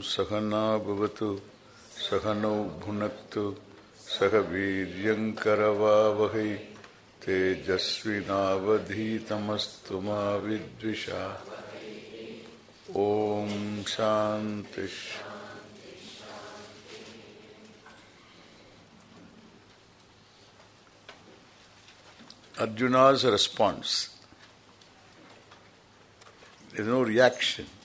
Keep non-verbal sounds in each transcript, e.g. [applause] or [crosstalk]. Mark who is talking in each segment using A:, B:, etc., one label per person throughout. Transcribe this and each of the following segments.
A: सहना भवतु, सहनौ भुनक्तु, सह वीर्यङ्करवावहै, तेजस्विनावधीतमस्तु मा विद्विषा ॐ शान्ति Arjuna's response. There is no.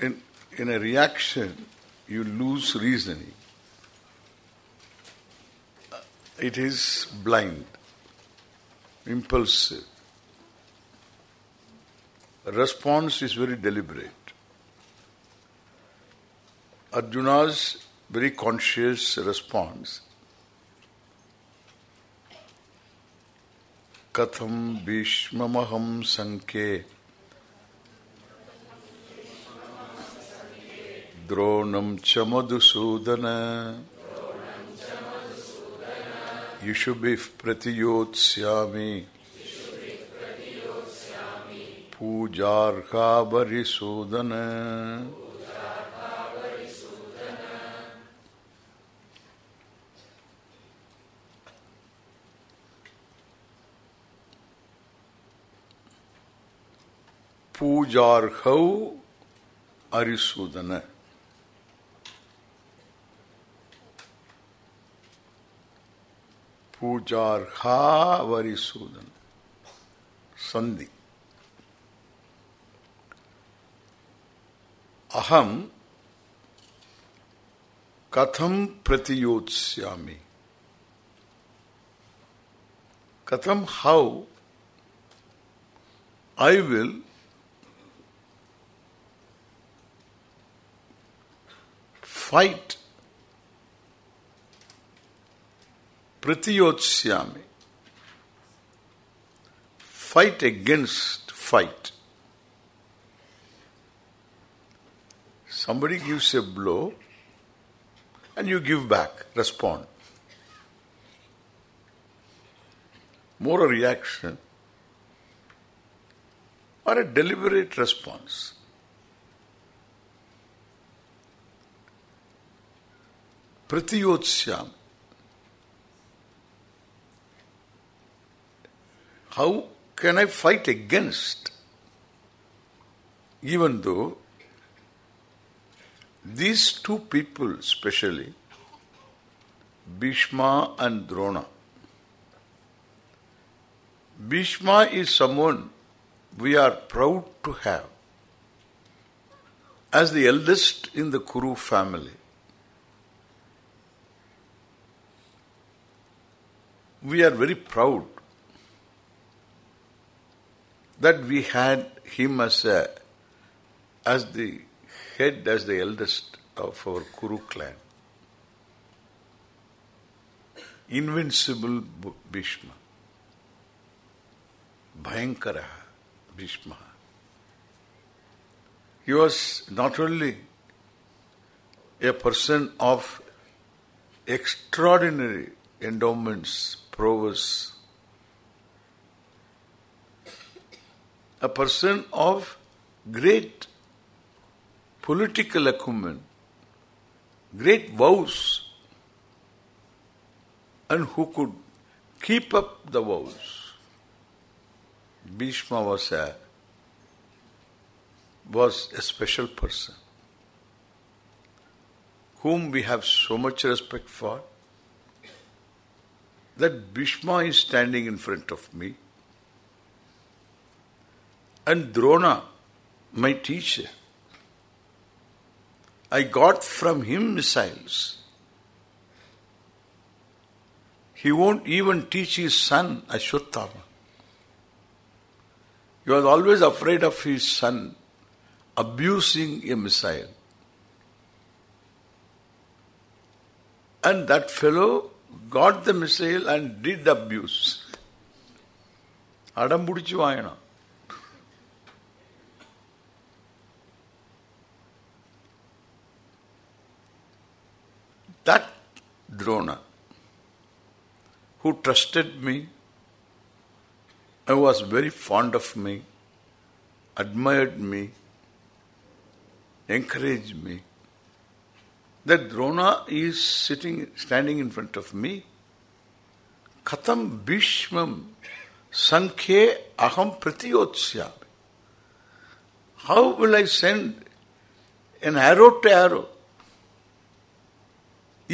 A: In, in a reaction, you lose reasoning. It is blind, impulsive. Response is very deliberate. Arjuna's very conscious response कथम भीष्महम संख्ये द्रोणम च मधुसूदन युषुभि प्रतियोत्स्यामि पूजार्हावरिसूदन पूजार्हौ अरिसूदन கூச்சார்கா வரிசூதன் संधि। अहम कथम प्रतियोत्स्यामी? कथम how I will fight pratiyotsyami fight against fight. Somebody gives a blow and you give back respond. More a reaction or a deliberate response. Pratiyotsyam. How can I fight against? Even though these two people especially, Bhishma and Drona, Bhishma is someone we are proud to have as the eldest in the Kuru family. we are very proud that we had him as a, as the head, as the eldest of our Kuru clan. Invincible Bhishma. Bhayankara Bhishma. He was not only a person of extraordinary endowments, prowess. A person of great political acumen, great vows, and who could keep up the vows. Bhishma was a was a special person whom we have so much respect for that Bhishma is standing in front of me and Drona, my teacher. I got from him missiles. He won't even teach his son, Ashwatthama. He was always afraid of his son abusing a missile. And that fellow got the missile and did abuse. Adam Budichu Vayana. That Drona, who trusted me, and was very fond of me, admired me, encouraged me. That Drona is sitting, standing in front of me. Katam Bhishmam Sankhye Aham Pratiyotsyami. How will I send an arrow to arrow?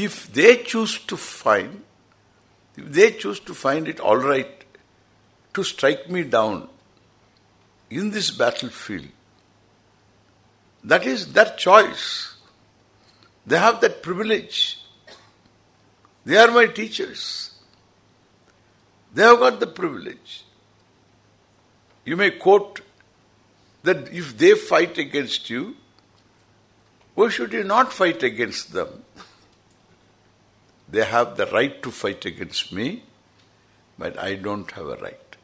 A: If they choose to find, if they choose to find it all right to strike me down in this battlefield, that is their choice. They have that privilege. They are my teachers. They have got the privilege. You may quote that if they fight against you, why should you not fight against them? They have the right to fight against me, but I don't have a right.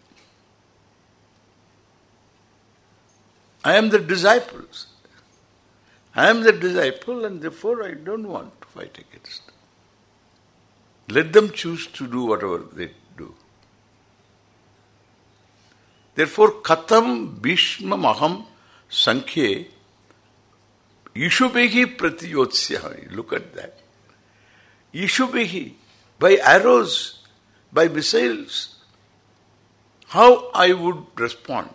A: I am the disciples. I am the disciple and therefore I don't want to fight against them. Let them choose to do whatever they do. Therefore, katam bhishma maham sankhye ishubehi pratiyotsya. Look at that. Ishubehi, by arrows, by missiles, how I would respond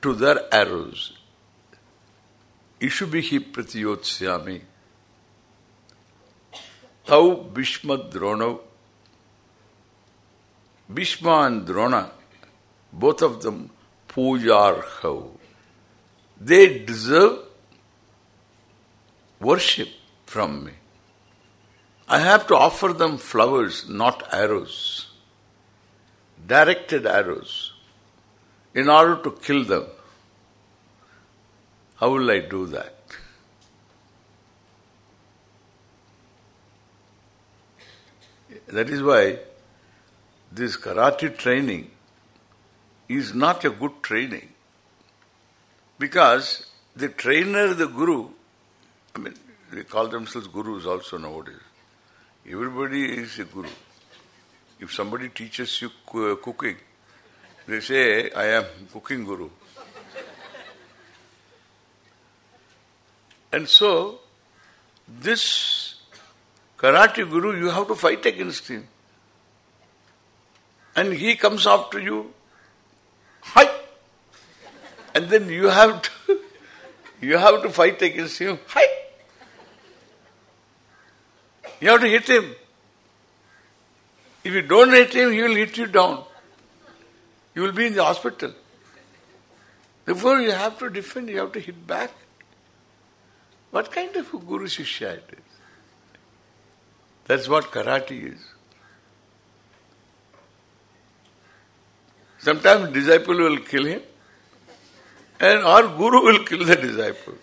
A: to their arrows. Ishubihi pratiyotsyami. Tau Bhishma Drona. Bhishma and Drona, both of them pujarhau. They deserve worship from me. I have to offer them flowers, not arrows. Directed arrows. In order to kill them. How will I do that? That is why this karate training is not a good training. Because the trainer, the guru, I mean, they call themselves gurus also nowadays. Everybody is a guru. If somebody teaches you cooking, they say, I am cooking guru. And so, this karate guru, you have to fight against him. And he comes after you, hi! And then you have to, [laughs] you have to fight against him, hi! You have to hit him. If you don't hit him, he will hit you down. You will be in the hospital. Therefore, you have to defend, you have to hit back. What kind of a Guru Shishya it is? That's what karate is. Sometimes disciple will kill him and our Guru will kill the disciple.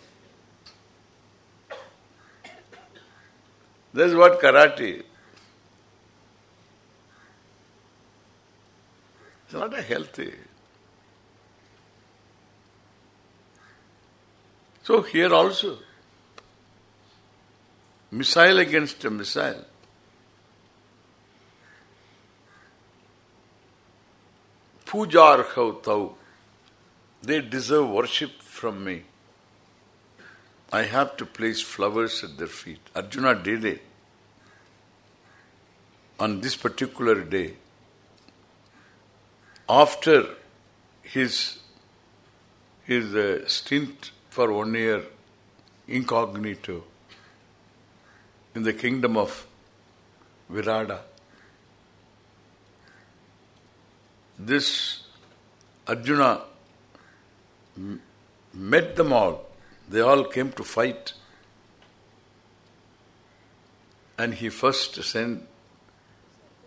A: That's what karate is. It's not a healthy. So here also, missile against a missile. Pujar tau. They deserve worship from me. I have to place flowers at their feet. Arjuna did it. On this particular day, after his his uh, stint for one year incognito, in the kingdom of Virata. This Arjuna met them all. They all came to fight. And he first sent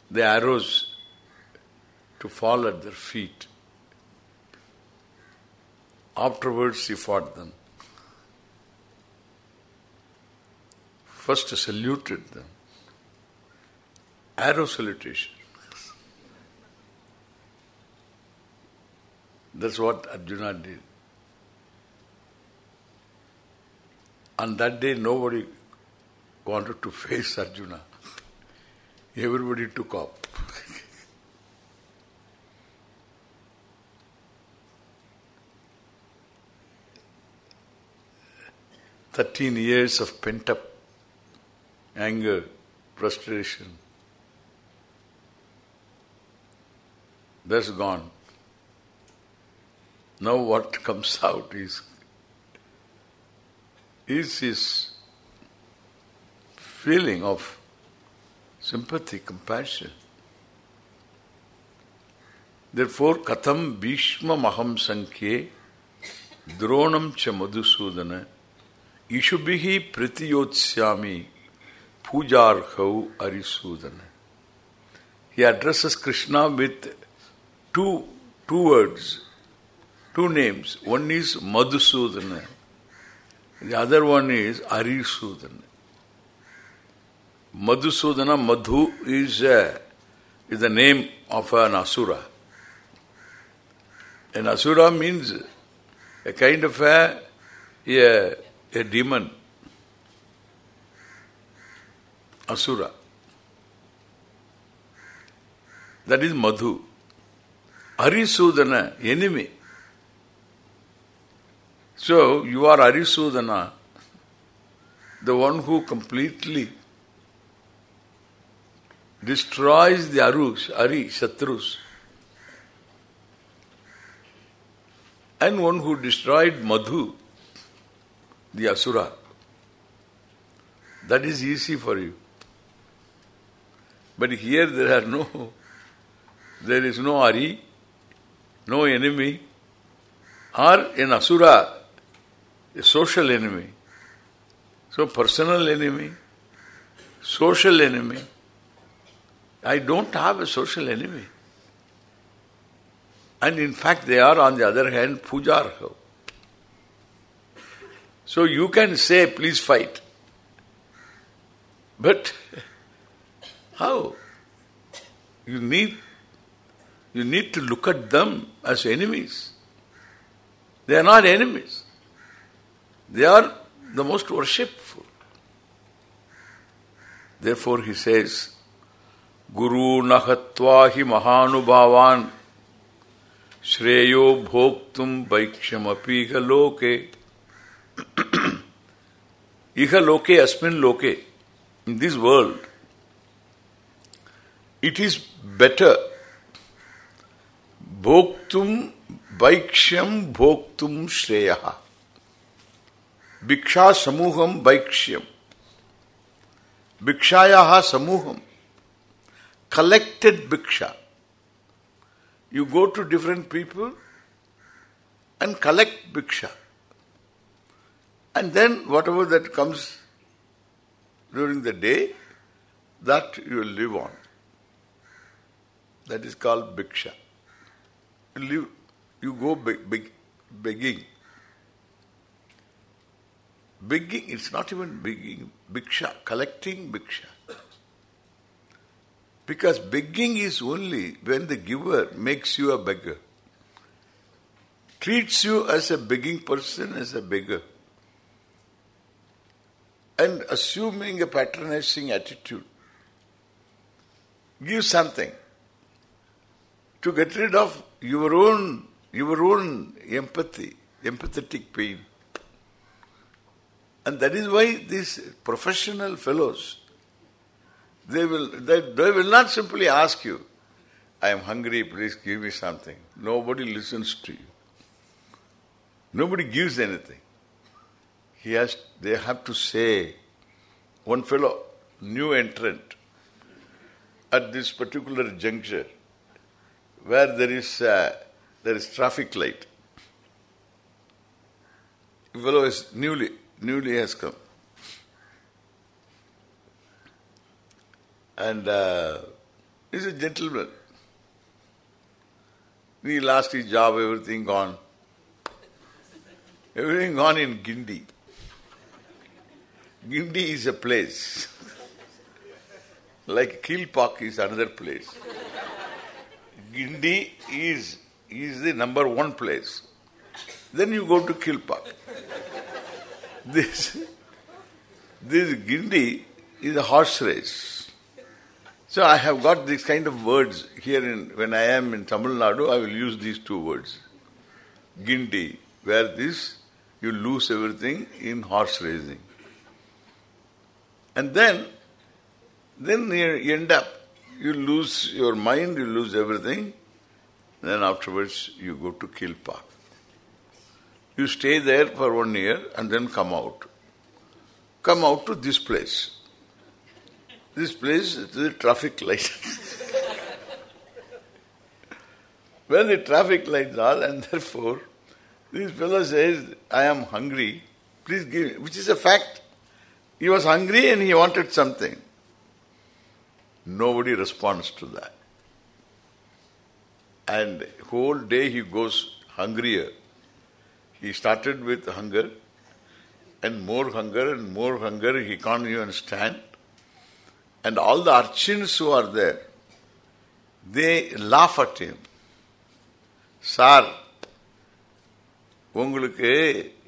A: the arrows to fall at their feet. Afterwards he fought them. first saluted them. Arrow salutation. That's what Arjuna did. On that day, nobody wanted to face Arjuna. Everybody took up. [laughs] 13 years of pent-up anger, frustration. That's gone. Now what comes [laughs] out is is his feeling of sympathy, compassion. Therefore, katham bhishma maham sankhe dronam cha madhusudana ishubhihi pritiyotsyami pujarhau arisudana. He addresses Krishna with two two words, two names. One is Madhusudana. The other one is Arisudana. Madhusudana, Madhu is, uh, is the name of an Asura. An Asura means a kind of a, a, a demon. Asura. That is Madhu. Arisudana, enemy. So, you are Arisudana, the one who completely destroys the Arus, Ari, Shatrus. And one who destroyed Madhu, the Asura. That is easy for you. But here there are no, there is no Ari, no enemy, or an Asura, a social enemy. So personal enemy, social enemy. I don't have a social enemy. And in fact they are on the other hand pujarha. So you can say, please fight. But [laughs] how? You need you need to look at them as enemies. They are not enemies. They are the most worshipful. Therefore he says, Guru nahatva hi mahanubhavan shreyo bhoktum vaikshamapi iha loke. [clears throat] Iha loke asmin loke. In this world it is better bhoktum vaikshyam bhoktum shreyaha भिक्षा समूहम वैक्ष्यम भिक्षाया समूहम collected bhiksha. You go to different people and collect bhiksha. And then whatever that comes during the day, that you will live on. That is called bhiksha. You, live, you go beg, beg, begging. Begging, it's not even begging, bhiksha, collecting bhiksha. Because begging is only when the giver makes you a beggar. Treats you as a begging person, as a beggar. And assuming a patronizing attitude. Give something to get rid of your own your own empathy, empathetic pain. And that is why these professional fellows they will they, they will not simply ask you, I am hungry, please give me something. Nobody listens to you. Nobody gives anything. He has they have to say one fellow, new entrant, at this particular juncture, where there is uh, there is traffic light. Fellow is newly newly has come. And uh, he's a gentleman. He lost his job, everything gone. Everything gone in Guindy. Guindy is a place. like Kilpauk is another place. Guindy is is the number one place. Then you go to Kilpauk. This this Guindy is a horse race. So I have got these kind of words here in when I am in Tamil Nadu, I will use these two words. Guindy, where this you lose everything in horse racing. And then, then you end up, you lose your mind, you lose everything, then afterwards you go to kill park. You stay there for one year and then come out. Come out to this place. This place is the traffic light. [laughs] when the traffic lights are and therefore this fellow says, I am hungry, please give me, which is a fact. He was hungry and he wanted something. Nobody responds to that. And whole day he goes hungrier. He started with hunger and more hunger and more hunger he can't even stand. And all the urchins who are there, they laugh at him. Sir உங்களுக்கு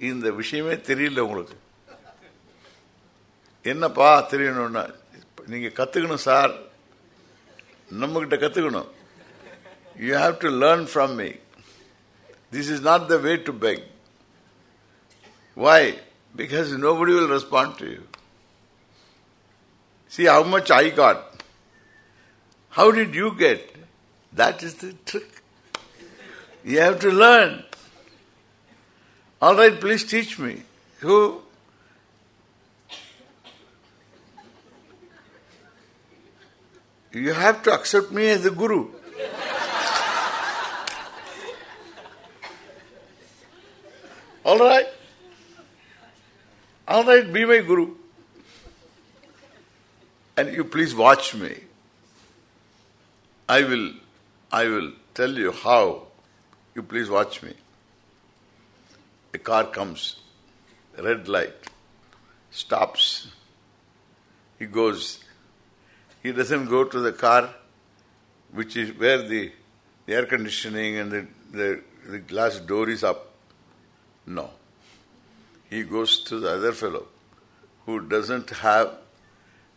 A: இந்த விஷயமே தெரியல உங்களுக்கு என்னப்பா தெரியணும்னா நீங்க கத்துக்கணும் sir நம்ம கிட்ட கத்துக்கணும் you have to learn from me this is not the way to beg why? Because nobody will respond to you. See how much I got. How did you get? That is the trick. You have to learn. All right, please teach me. Who? You have to accept me as the guru. All right? All right, be my guru. And you please watch me. I will I will tell you how. You please watch me. A car comes, red light, stops. He goes. He doesn't go to the car which is where the, the air conditioning and the, the, the glass door is up. No He goes to the other fellow who doesn't have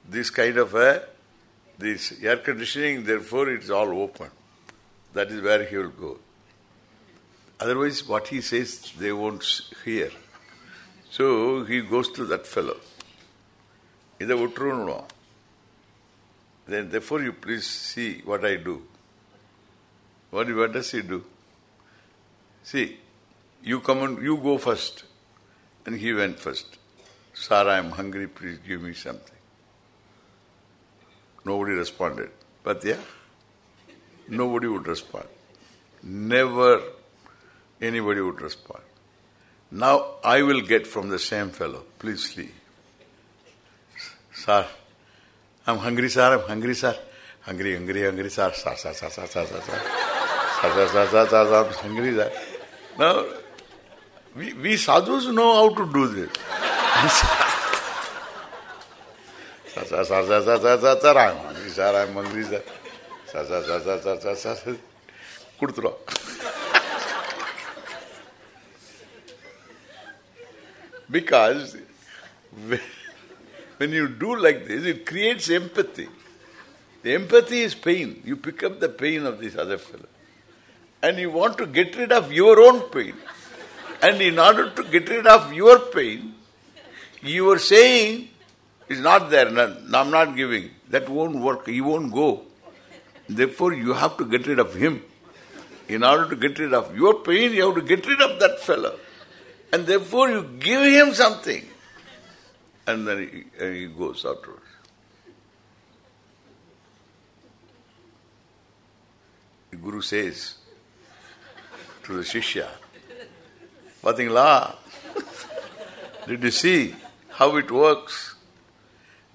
A: this kind of a this air conditioning, therefore it's all open. That is where he will go. Otherwise, what he says, they won't hear. So he goes to that fellow. இதை விட்டுருணும் then therefore you please see what I do. What, what does he do? See, you come and you go first. And he went first. Sir, I am hungry, please give me something. Nobody responded. But yeah, nobody would respond. Never anybody would respond. Now I will get from the same fellow. Please leave. Sir, I'm hungry, sir. I'm hungry, sir. Hungry, hungry, hungry, sir. Sir, sir, sir, sir, sir, sir, sir. Sir, sir, sir, sir, sir, sir. I'm hungry, sir. Now, we, sadhus know how to do this. sir, sir, sir, sir, sir, sir, sir, sir, I'm hungry, sir, I'm hungry, sir. Sir, sir, sir, sir, sir, because when you do like this, it creates empathy. The empathy is pain. You pick up the pain of this other fellow. And you want to get rid of your own pain. And in order to get rid of your pain, you are saying, it's not there, I'm not giving. That won't work. He won't go. Therefore, you have to get rid of him. In order to get rid of your pain, you have to get rid of that fellow. And therefore, you give him something. And then he, and he goes afterwards. The Guru says to the Shishya, Patingla. Did you see how it works?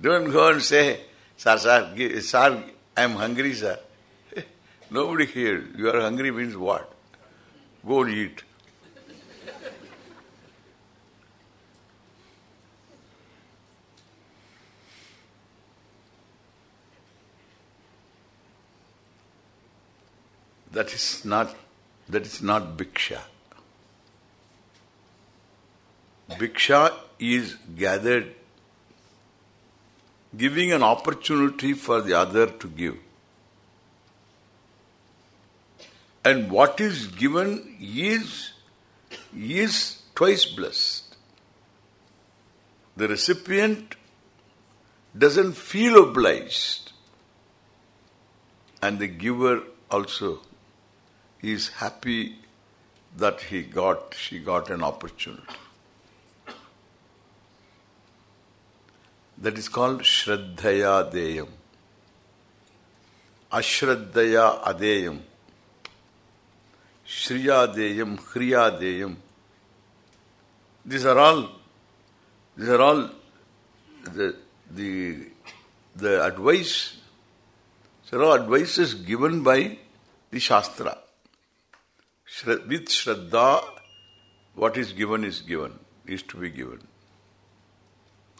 A: Don't go and say, sir, sir, sir, I'm hungry, sir. [laughs] Nobody here. You are hungry means what? Go and eat. That is not that is not Bhiksha. Bhiksha is gathered, giving an opportunity for the other to give. And what is given is is twice blessed. The recipient doesn't feel obliged and the giver also is happy that he got, she got an opportunity. That is called Shraddhaya Deyam. Ashraddhaya Adeyam. Shriya Deyam, Kriya Deyam. These are all, these are all the, the, the advice, are all advices given by the Shastra. With Shraddha, what is given is given, is to be given.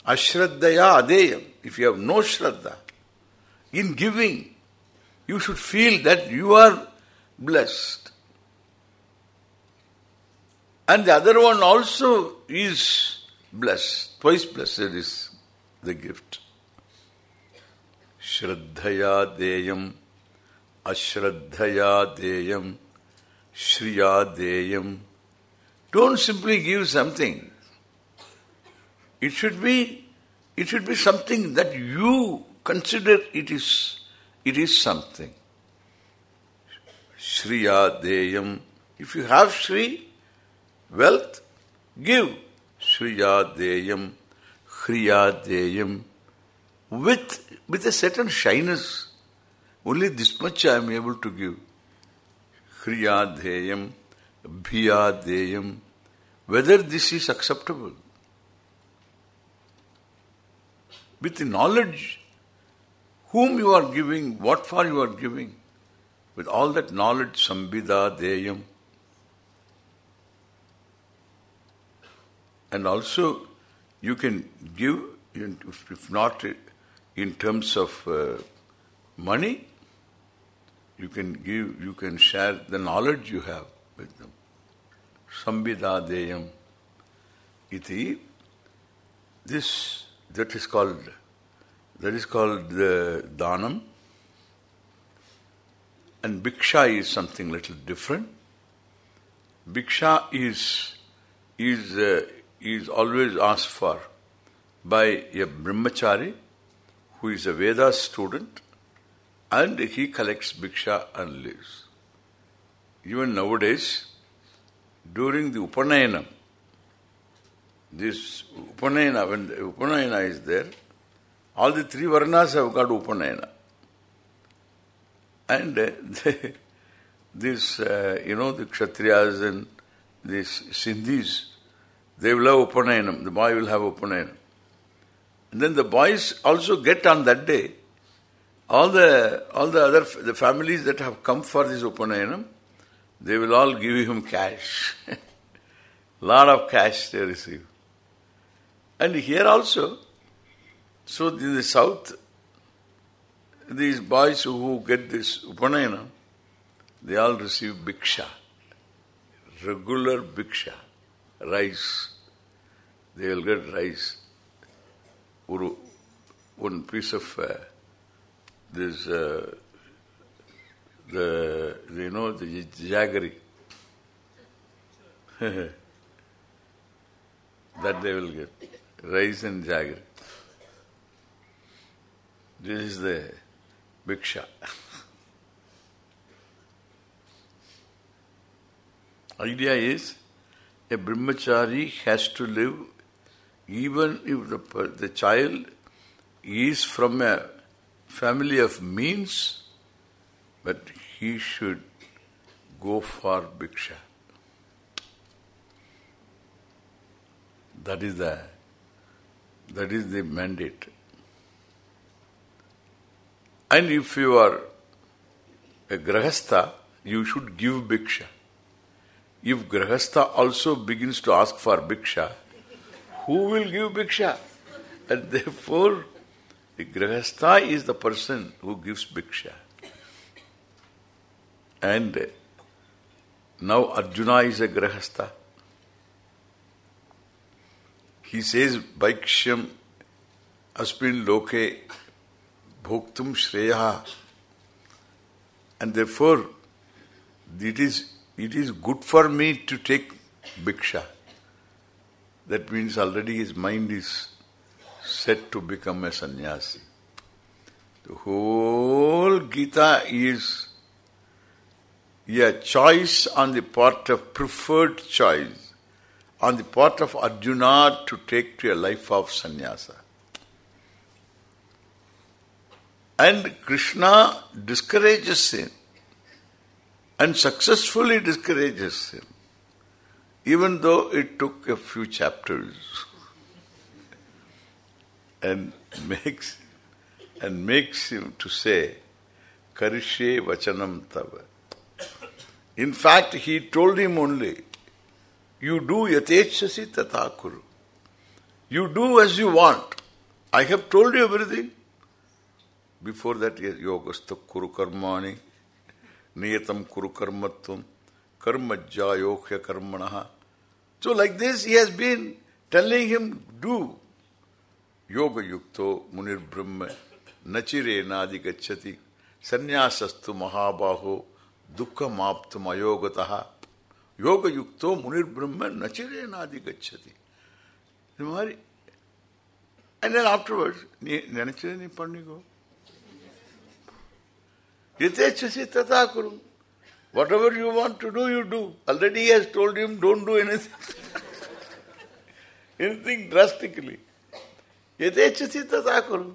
A: Ashraddhaya adeyam. If you have no Shraddha, in giving, you should feel that you are blessed. And the other one also is blessed. Twice blessed is the gift. Shraddhaya deyam, ashraddhaya deyam, shriya deyam. Don't simply give something. It should be it should be something that you consider it is it is something. Shriya deyam. If you have Shri, wealth, give. Shriya deyam, Khriya deyam. With, with a certain shyness. Only this much I am able to give. Khriya deyam, Bhiya deyam. Whether this is acceptable. With the knowledge whom you are giving, what for you are giving, with all that knowledge, sambhida, deyam, and also you can give, if not in terms of uh, money, you can give, you can share the knowledge you have with them. Sambhida deyam iti. This that is called that is called the dhanam. And bhiksha is something little different. Bhiksha is is uh, is always asked for by a brahmachari who is a Veda student and he collects bhiksha and lives. Even nowadays, during the Upanayana, this Upanayana, when Upanayana is there, all the three Varnas have got Upanayana. And uh, [laughs] this, uh, you know, the Kshatriyas and these Sindhis, they will have Upanayana. The boy will have Upanayana. And then the boys also get on that day, all the all the other the families that have come for this Upanayanam, they will all give him cash. [laughs] lot of cash they receive. And here also, so in the south, these boys who get this Upanayana, they all receive bhiksha, regular bhiksha, rice. They will get rice, one piece of uh, this, uh, the, you know, the jaggery. [laughs] that they will get rice and jaggery. This is the bhiksha. [laughs] Idea is a brahmachari has to live even if the, the child is from a family of means, but he should go for bhiksha. That is the that is the mandate. And if you are a grahastha, you should give bhiksha. If grahastha also begins to ask for bhiksha, who will give bhiksha? And [laughs] therefore, the grahastha is the person who gives bhiksha. And now Arjuna is a grahastha. He says, Bhaikshyam asmin loke bhoktum shreya. And therefore, it is it is good for me to take bhiksha. that means already his mind is set to become a sannyasi. The whole Gita is a choice on the part of preferred choice on the part of Arjuna to take to a life of sannyasa. And Krishna discourages him and successfully discourages him even though it took a few chapters and [laughs] makes and makes him to say Karishe Vachanam Tava. In fact, he told him only, you do yatechasi. You do as you want. I have told you everything. Before that, yogastha kuru karmani, niyatam kuru karmatvam, karmajja yokhya karmanaha. So like this, he has been telling him, do. Yoga yukto munir brahma, nachire nadi gacchati, sanyasastu mahabaho, dukkha maptum ayogataha. योग युक्तो मुनिर्ब्रह्म नचिरे नादि गच्छति and then afterwards नहीं पढ़ने को। यथेच्छसि तथा कुरु। Whatever you want to do you do already has told him don't do anything anything drastically यथेच्छसि तथा कुरु।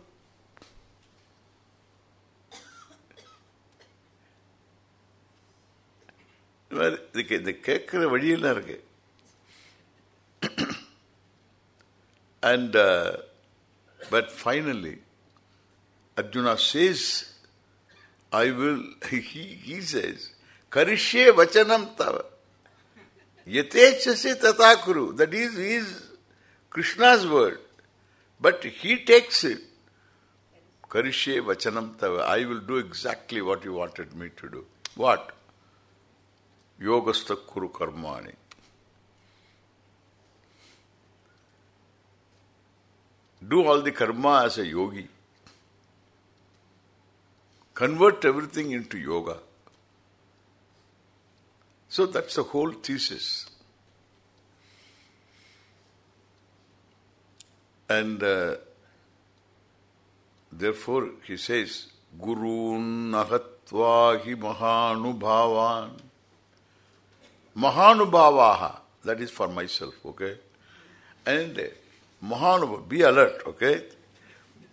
A: tatakuru. இது கேட்கிற வழியெல்லாம் இருக்கு and uh, but finally Arjuna says I will he, he says Karishe vachanam tava. Yatechasi tatakuru. That is, is Krishna's word. But he takes it. Karishe vachanam tava. I will do exactly what you wanted me to do. What? योगस्थ कुरु Karma do all the karma as a yogi convert everything into yoga so that a whole thesis and therefore he says गुरून अहत्वा हि Mahanubhavaha, that is for myself, okay? And uh, Mahanubhava, be alert, okay?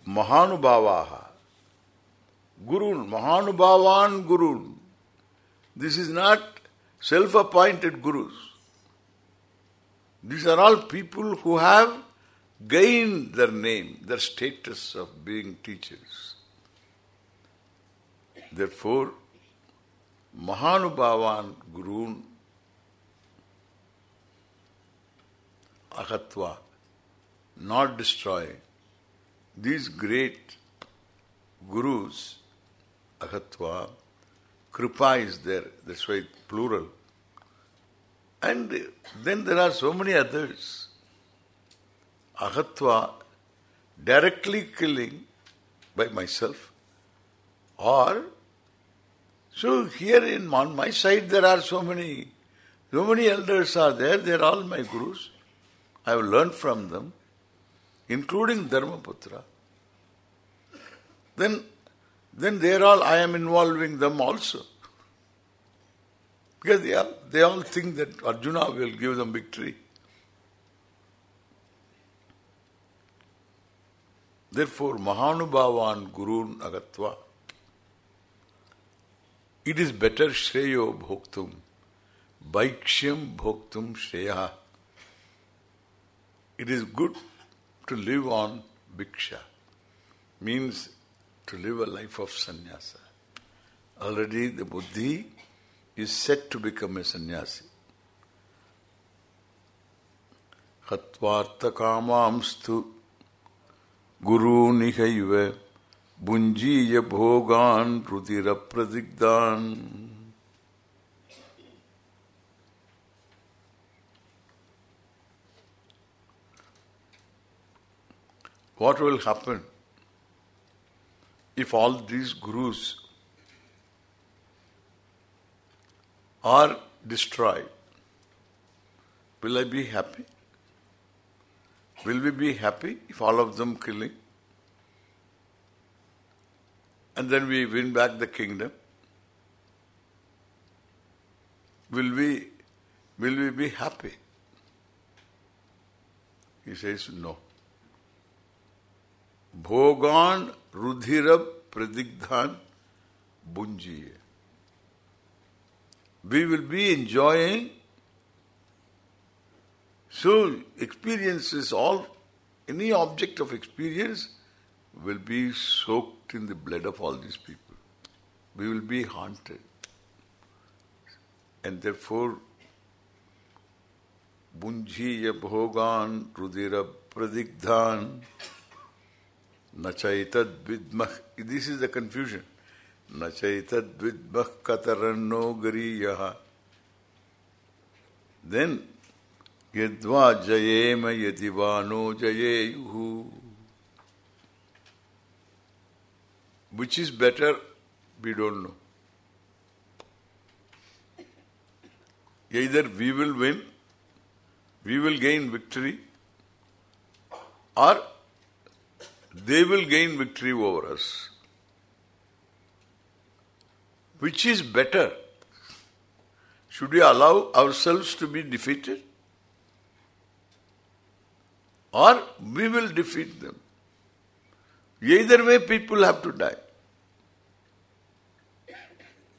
A: Mahanubhavaha. Gurun, Mahanubhavan Gurun. This is not self-appointed gurus. These are all people who have gained their name, their status of being teachers. Therefore, Mahanubhavan Gurun Ahatva, not destroy. These great gurus, Ahatva, Kripa is there, that's why plural. And then there are so many others. Ahatva, directly killing by myself. Or, so here in on my side there are so many, so many elders are there, they are all my gurus. I have learned from them, including Dharmaputra. Then then they are all, I am involving them also. Because they all, they all think that Arjuna will give them victory. Therefore, Mahanubhavan Gurun Agatva. It is better Shreyo Bhoktum. Bhaikshyam Bhoktum Shreya. It is good to live on Bhiksha. Means to live a life of sannyasa. Already the buddhi is set to become a sannyasi. Hatvartha kamamstu guru nihaiva bunjiya bhogan rudira pradigdan. What will happen if all these gurus are destroyed, will I be happy? Will we be happy if all of them killing? And then we win back the kingdom? Will we will we be happy? He says no. Bhogan Rudhirab Pradigdhan Bunjiye. We will be enjoying so experiences all any object of experience will be soaked in the blood of all these people. We will be haunted. And therefore Bunjiya Bhogan Rudira Pradigdhan नचैतद् विद्मः this is the confusion नचैतद् विद्मः कतरन्नो गरीयः। Then यद्वा जयेम यदि वा नो जयेयुः। Which is better we don't know Either we will win, we will gain victory, or they will gain victory over us. Which is better? Should we allow ourselves to be defeated? Or we will defeat them. Either way people have to die.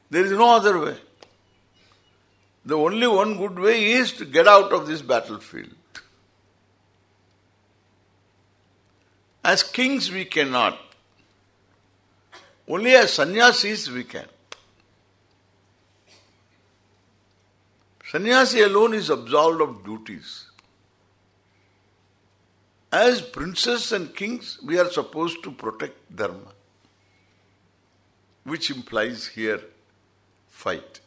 A: There is no other way. The only one good way is to get out of this battlefield. As kings we cannot. Only as sannyasis we can. Sannyasi alone is absolved of duties. As princes and kings, we are supposed to protect dharma, which implies here fight.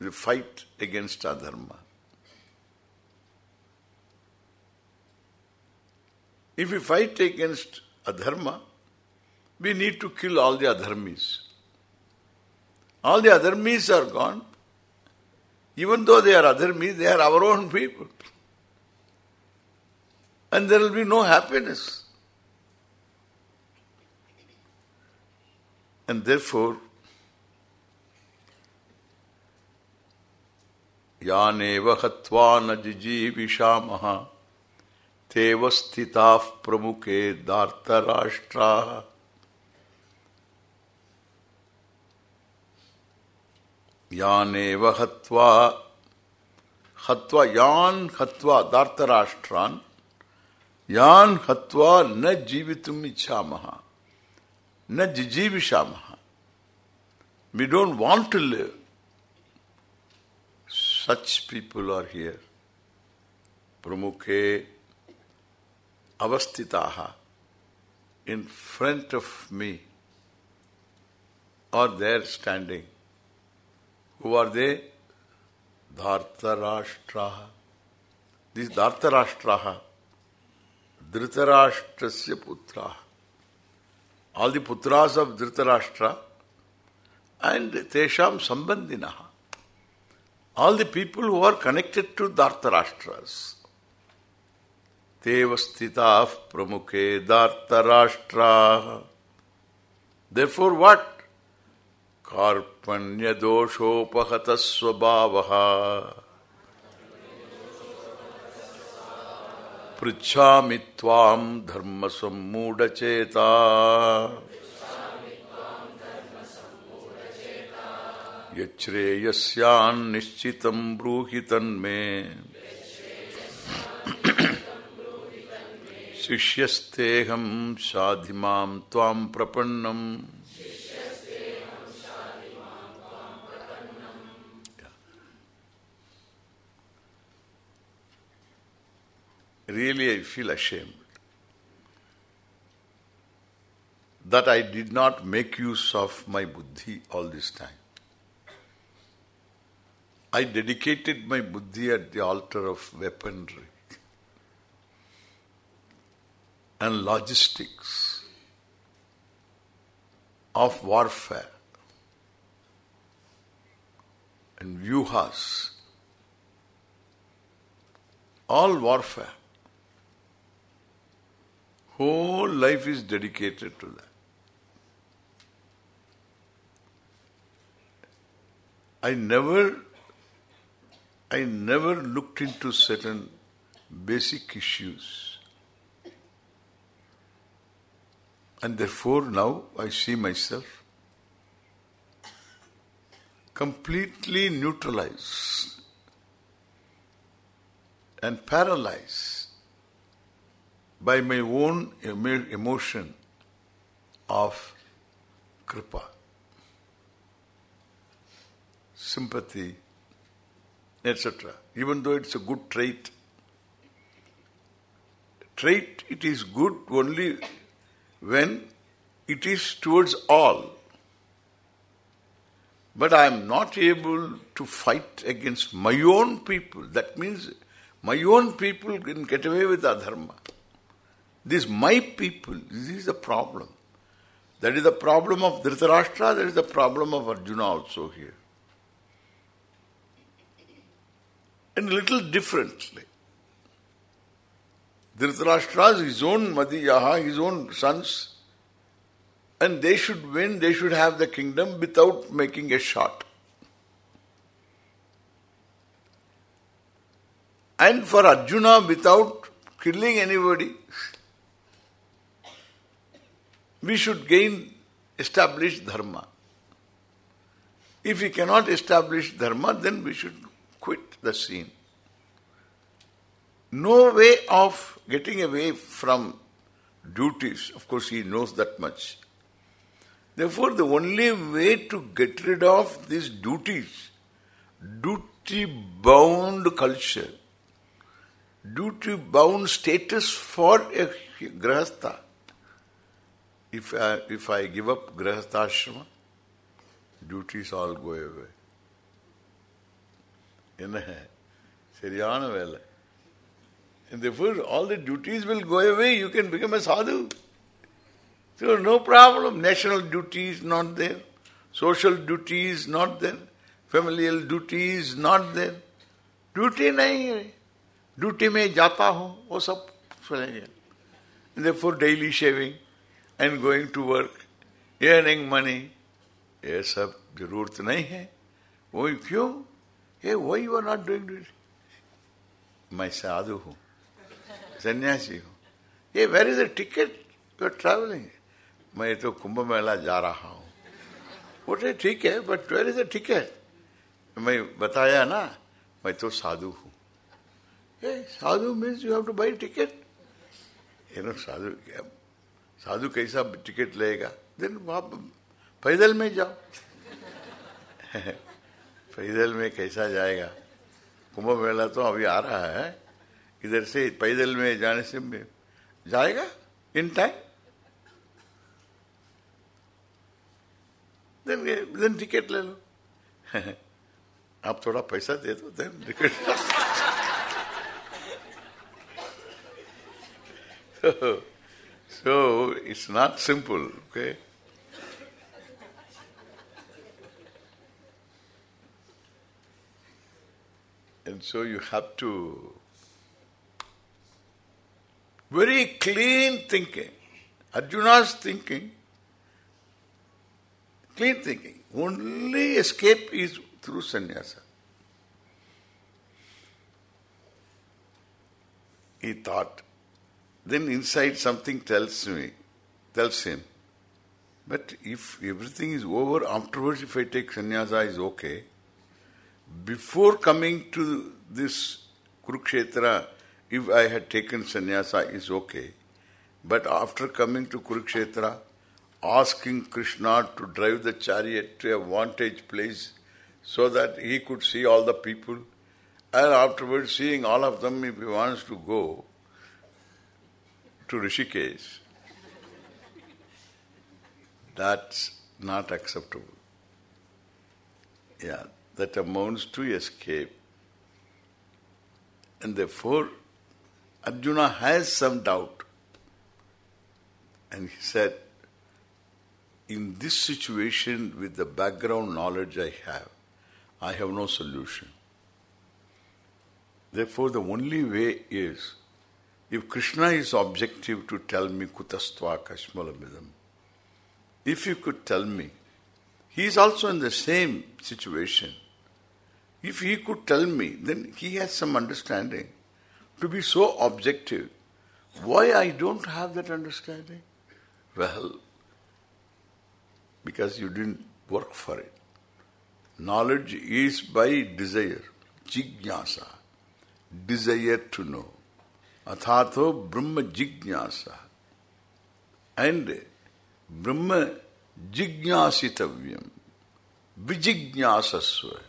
A: The fight against adharma. If we fight against adharma, we need to kill all the adharmis. All the adharmis are gone. Even though they are adharmis, they are our own people. And there will be no happiness. And therefore, यानेव हत्वा न जिजीविषामः तेव स्थिताः प्रमुखे दार्तराष्ट्राः यानेव हत्वा हत्वा यान हत्वा दार्तराष्ट्रान् यान हत्वा न जीवितुम इच्छामः, न जिजीविषामः। We don't want to live. Such people are here. pramukhe avastitaha in front of me are there standing who are they dhartarashtraha these dhartarashtraha Dhritarashtrasya putra. All the putras of Dhritarashtra and Tesham Sambandinaha. All the people who are connected to Dhartarashtras. तेव स्थिता प्रमुखे दे four what? कार्पण्य दोषोपहत स्वभाव पृछा ताम धर्म सम्मूढ़चेता यश्रेयस्यान्निश्चित ब्रूहि तन्मे। शिष्यस्तेऽहम् शाधि माम् त्वाम् प्रपन्नम् really I feel ashamed that I did not make use of my buddhi all this time. I dedicated my buddhi at the altar of weaponry and logistics of warfare and vyuhas all warfare. Whole life is dedicated to that. I never I never looked into certain basic issues. And therefore now I see myself completely neutralized and paralyzed by my own emotion of kripa, sympathy, etc. Even though it's a good trait, trait it is good only when it is towards all. But I am not able to fight against my own people. That means my own people can get away with adharma. This my people, this is the problem. That is the problem of Dhritarashtra, that is the problem of Arjuna also here. And a little differently. Dhritarashtra his own Madiyaha, his own sons, and they should win, they should have the kingdom without making a shot. And for Arjuna, without killing anybody, we should gain, establish dharma. If we cannot establish dharma, then we should quit the scene. No way of getting away from duties. Of course, he knows that much. Therefore, the only way to get rid of these duties, duty-bound culture, duty-bound status for a grahastha, if I, if I give up grahastha duties all go away. என்ன சரியான வேலை and therefore all the duties will go away, you can become a sadhu. So no problem, national duties not there, social duties not there, familial duties not there. Duty nahi hai. Duty jata ho, wo sab चलेंगे. And therefore daily shaving and going to work, earning money, ये सब ज़रूरत नहीं है. वो क्यों? Hey, why you are not doing this? मैं साधु हूँ सन्यासी हूँ। ये where is a ticket you are travelling मैं तो कुंभ मेला जा रहा हूँ। बोले ठीक है but where is a ticket मैं बताया ना, मैं तो साधु हूँ। Sadhu means you have to buy ticket you know sadhu क्या साधु कैसा टिकट लेगा? देन आप पैदल में जाओ। [laughs] पैदल में कैसा जाएगा? कुंभ मेला तो अभी आ रहा है। इधर से पैदल में जाने से में जाएगा in time then then ticket ले लो। [laughs] आप थोड़ा पैसा दे दो then ticket [laughs] so it's not simple, okay? And so you have to very clean thinking. Arjuna's thinking, clean thinking. Only escape is through sannyasa. He thought. Then inside something tells me, tells him, but if everything is over, afterwards if I take sannyasa is okay. Before coming to this Kurukshetra, if I had taken sannyasa is okay. But after coming to Kurukshetra, asking Krishna to drive the chariot to a vantage place so that he could see all the people, and afterwards seeing all of them if he wants to go to Rishikesh, that's not acceptable. Yeah, that amounts to escape. And therefore, Arjuna has some doubt. And he said, in this situation with the background knowledge I have, I have no solution. Therefore, the only way is, if Krishna is objective to tell me kutastva kashmalamidam, if you could tell me, he is also in the same situation. If he could tell me, then he has some understanding. To be so objective, why I don't have that understanding? Well, because you didn't work for it. Knowledge is by desire, jignasa, desire to know. Athato Brahma jignasa. And Brahma jignasitavyam, vijignasasva.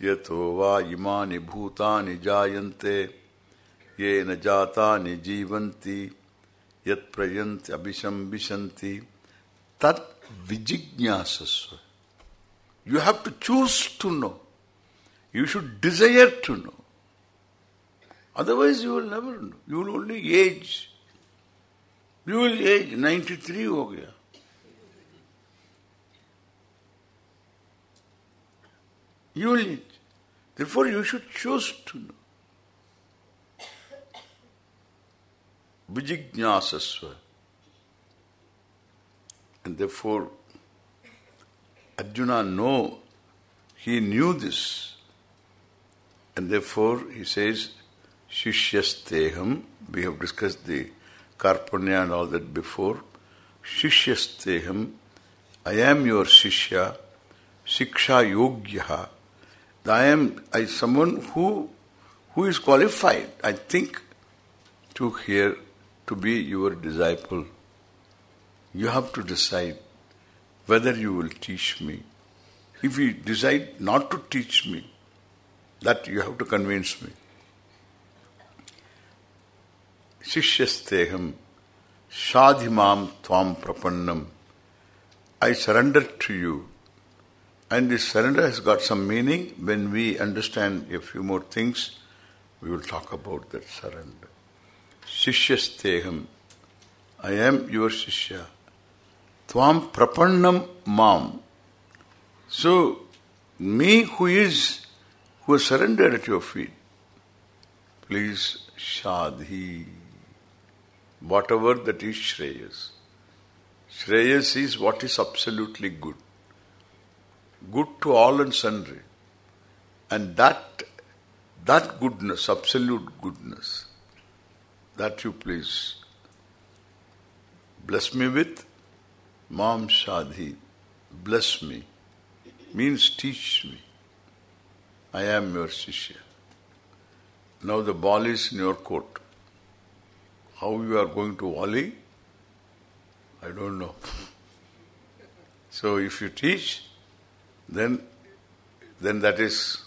A: Yato va imani bhutani ये न जाता निजीवंती यत प्रयंत अभिशंबिशंती तत् विजिज्ञासस्व। You have to choose to know you should desire to know otherwise you will never know you will only age you will age 93 हो गया। You will need. Therefore, you should choose to know. Vijijnasasva. And therefore Arjuna know, he knew this. And therefore he says, Shishyasteham, we have discussed the Karpanya and all that before. Shishyasteham, I am your Shishya, Siksha Yogyaha. I am I someone who who is qualified, I think, to hear, to be your disciple. You have to decide whether you will teach me. If you decide not to teach me, that you have to convince me. Shishyasteham Shadhimam Tvam Prapannam I surrender to you. And this surrender has got some meaning. When we understand a few more things, we will talk about that surrender. Shishyasteham I am your Shishya. Tvam prapannam mam. So, me who is, who has surrendered at your feet, please shadhi. Whatever that is Shreyas. Shreyas is what is absolutely good. Good to all and sundry. And that, that goodness, absolute goodness, that you please bless me with Mam Shadhi, bless me, means teach me. I am your Shishya. Now the ball is in your court. How you are going to volley, I don't know. So if you teach, then then that is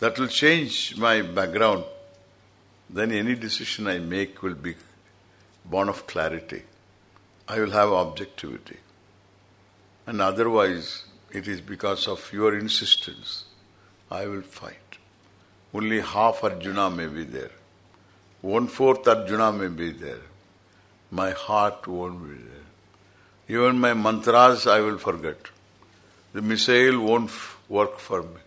A: that will change my background. Then any decision I make will be born of clarity. I will have objectivity. And otherwise, it is because of your insistence, I will fight. Only half Arjuna may be there. One-fourth Arjuna may be there. My heart won't be there. Even my mantras I will forget. The missile won't work for me.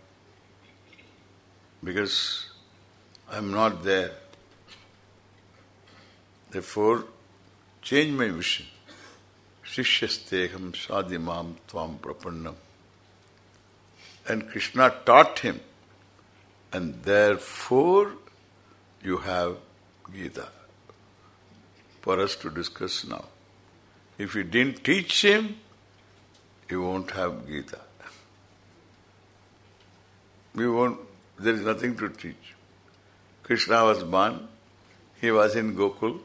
A: Because I am not there. Therefore, change my vision. Shishyasteham sadimam tvam prapannam. And Krishna taught him. And therefore you have Gita for us to discuss now. If you didn't teach him, you won't have Gita. We won't, there is nothing to teach. Krishna was born, he was in Gokul,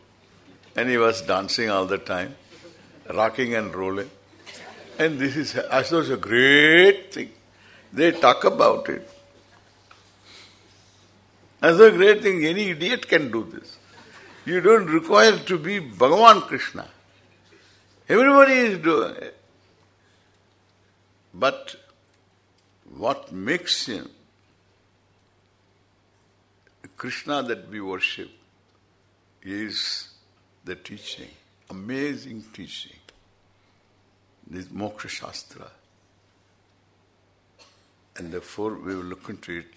A: and he was dancing all the time rocking and rolling. And this is as though it's a great thing. They talk about it. As a great thing, any idiot can do this. You don't require to be Bhagavan Krishna. Everybody is doing it. But what makes him Krishna that we worship is the teaching, amazing teaching, this Moksha Shastra. And therefore we will look into it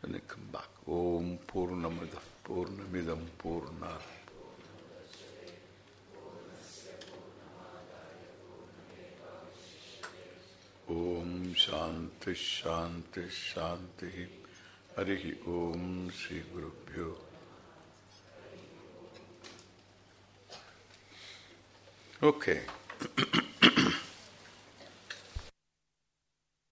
A: when we come back. Om Purnamada Purnamidam Purnar. Om Shanti Shanti Shanti Harihi Om Sri Guru Pyo Okay. [clears throat]